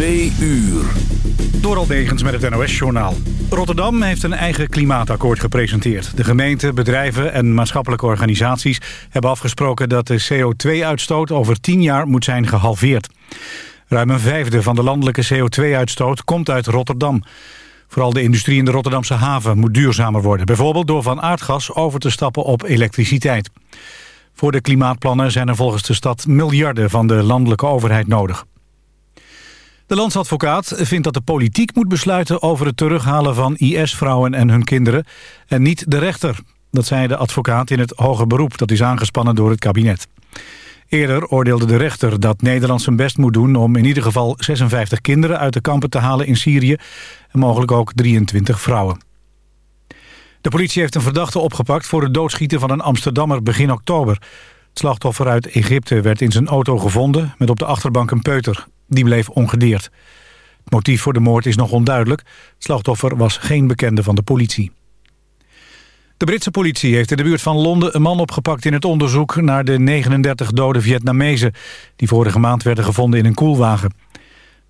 Twee uur. Door met het NOS-journaal. Rotterdam heeft een eigen klimaatakkoord gepresenteerd. De gemeente, bedrijven en maatschappelijke organisaties hebben afgesproken dat de CO2-uitstoot over 10 jaar moet zijn gehalveerd. Ruim een vijfde van de landelijke CO2-uitstoot komt uit Rotterdam. Vooral de industrie in de Rotterdamse haven moet duurzamer worden. Bijvoorbeeld door van aardgas over te stappen op elektriciteit. Voor de klimaatplannen zijn er volgens de stad miljarden van de landelijke overheid nodig. De landsadvocaat vindt dat de politiek moet besluiten over het terughalen van IS-vrouwen en hun kinderen en niet de rechter. Dat zei de advocaat in het hoger beroep dat is aangespannen door het kabinet. Eerder oordeelde de rechter dat Nederland zijn best moet doen om in ieder geval 56 kinderen uit de kampen te halen in Syrië en mogelijk ook 23 vrouwen. De politie heeft een verdachte opgepakt voor het doodschieten van een Amsterdammer begin oktober. Het slachtoffer uit Egypte werd in zijn auto gevonden met op de achterbank een peuter. Die bleef ongedeerd. Het motief voor de moord is nog onduidelijk. Het slachtoffer was geen bekende van de politie. De Britse politie heeft in de buurt van Londen een man opgepakt in het onderzoek naar de 39 dode Vietnamezen die vorige maand werden gevonden in een koelwagen. De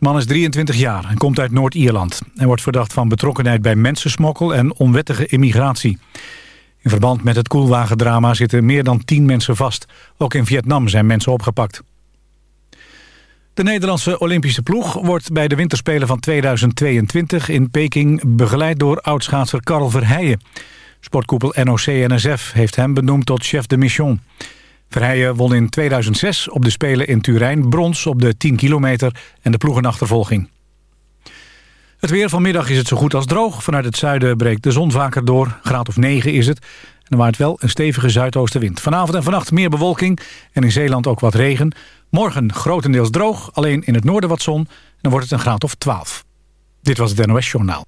man is 23 jaar en komt uit Noord-Ierland. Hij wordt verdacht van betrokkenheid bij mensensmokkel en onwettige immigratie. In verband met het koelwagendrama zitten meer dan 10 mensen vast. Ook in Vietnam zijn mensen opgepakt. De Nederlandse Olympische ploeg wordt bij de winterspelen van 2022 in Peking begeleid door oudschaatser Karel Verheijen. Sportkoepel NOC-NSF heeft hem benoemd tot chef de mission. Verheijen won in 2006 op de Spelen in Turijn brons op de 10 kilometer en de ploegenachtervolging. Het weer vanmiddag is het zo goed als droog. Vanuit het zuiden breekt de zon vaker door. Graad of 9 is het. En er waait wel een stevige zuidoostenwind. Vanavond en vannacht meer bewolking en in Zeeland ook wat regen. Morgen grotendeels droog, alleen in het noorden wat zon. En dan wordt het een graad of 12. Dit was het NOS Journaal.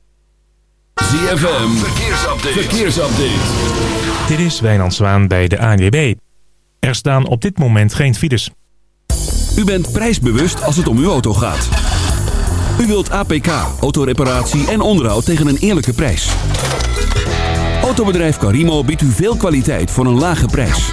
ZFM, verkeersupdate. verkeersupdate. Dit is Wijnand Zwaan bij de ANWB. Er staan op dit moment geen files. U bent prijsbewust als het om uw auto gaat. U wilt APK, autoreparatie en onderhoud tegen een eerlijke prijs. Autobedrijf Carimo biedt u veel kwaliteit voor een lage prijs.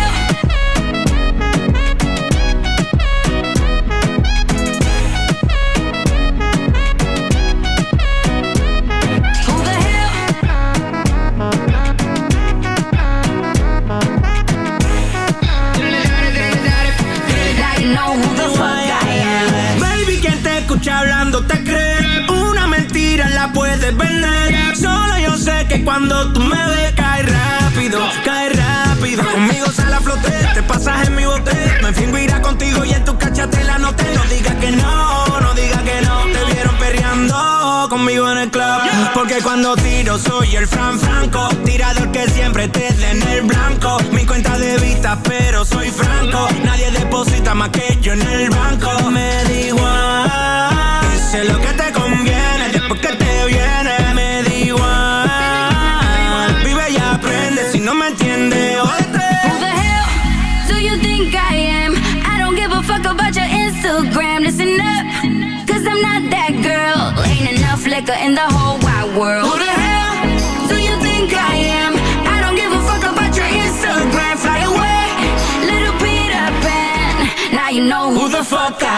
Tiro soy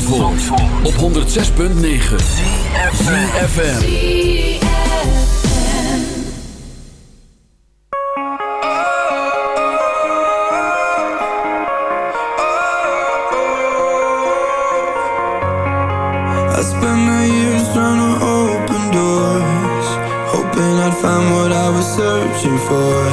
106.9 FM. I spent my years trying to open doors, hoping I'd find what I was searching for.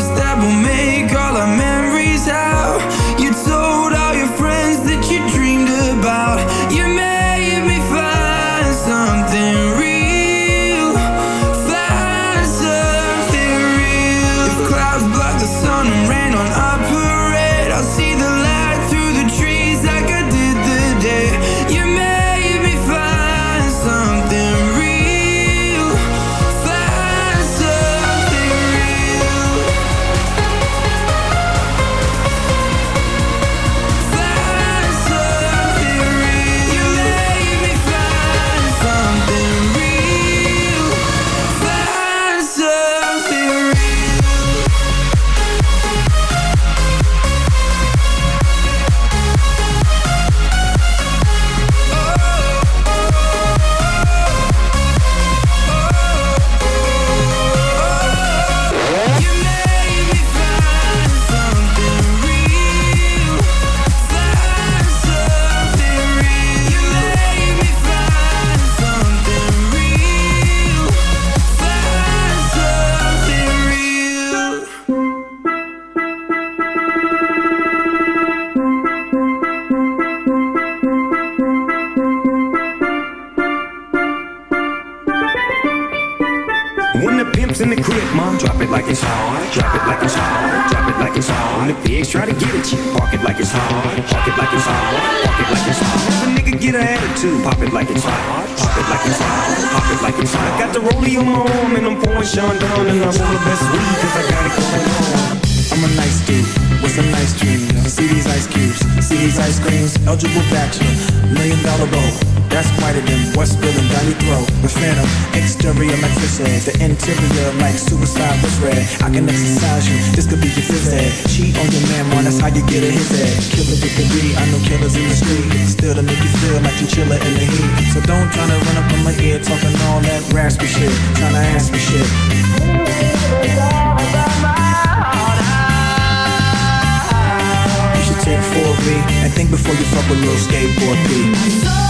Promise that we'll make what's spilling down your throat. The phantom, exterior like fish eggs. The interior like suicide was red. I can exercise you, this could be your phys ed. Cheat on your man, man, that's how you get a his head. Killer with the beat, I know killers in the street. Still to make you feel like you chiller in the heat. So don't try to run up on my ear talking all that raspy shit. Tryna ask me shit. You should take 4B and think before you fuck a little skateboard B.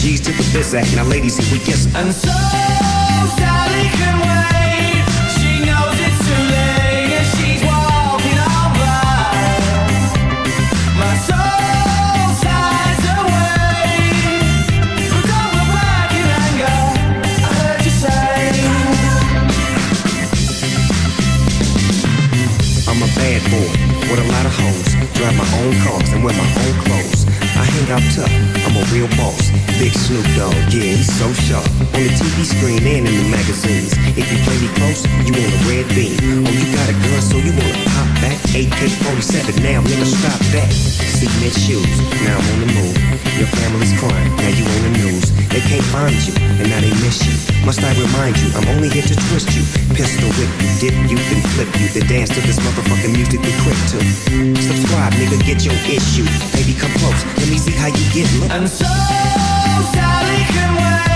G's to the biz act. Now, ladies, here we get And so Sally can wait. She knows it's too late and she's walking on by. My soul sighs away. But don't back in anger. I heard you say. I'm a bad boy with a lot of hoes. Drive my own cars and wear my own clothes. I hang out tough, I'm a real boss. Big Snoop Dogg, yeah, he's so sharp. On the TV screen and in the magazines. If you play me close, you want a red beam. Oh, you got a gun, so you wanna pop back? AK-47, now nigga, stop that. Cement shoes, now I'm on the move. Your family's crying, now you on the news. They can't find you, and now they miss you. Must I remind you, I'm only here to twist you. Pistol whip you, dip you, then flip you. The dance to this motherfucking music we quick to. Subscribe, nigga, get your issue. Baby, come close, let me see how you get look. And so Sally can wait.